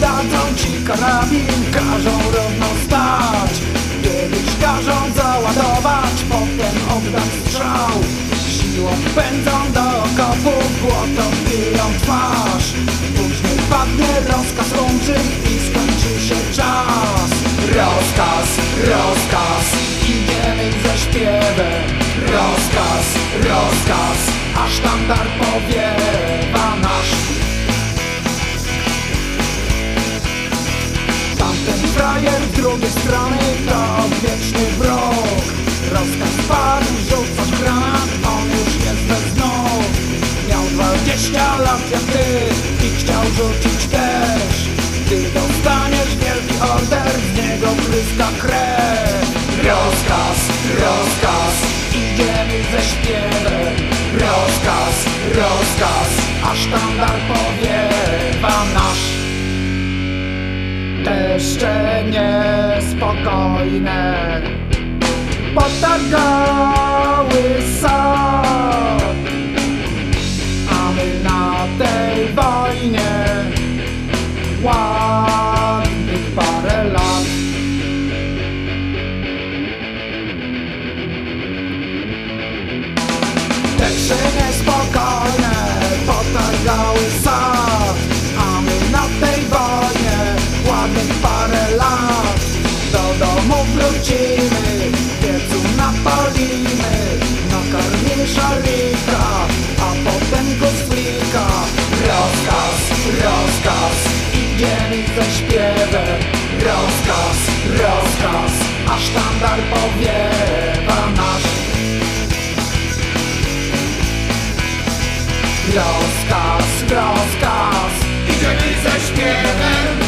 dadzą ci karabin Każą równo stać. Kiedyś każą załadować Potem oddać strzał. Siłą pędzą do okopów Głotą biją twarz. Później padnie rozkaz łączy I skończy się czas. Rozkaz, rozkaz Idziemy ze śpiewem. Rozkaz, rozkaz A sztandar powiewa drugiej strony to odwieczny wróg Rozkaz padł, rzucać granat, on już jest bez nóg. Miał 20 lat jak ty i chciał rzucić też Ty dostaniesz wielki order, z niego pryska krew. Rozkaz, rozkaz, idziemy ze śpiewem. Rozkaz, rozkaz, a sztandar powiewa nasz. Deszcze spokojne. Potagały sad. A my na tej wojnie Ładnych parę lat. Te trzy niespokojne Potagały sad. Siedzimy, piecu napalimy Nakarmimy szarlika, a potem go splika. Rozkaz, rozkaz, idziemy ze śpiewem. Rozkaz, rozkaz, a sztandar powiewa nasz. Rozkaz, rozkaz, idziemy ze śpiewem.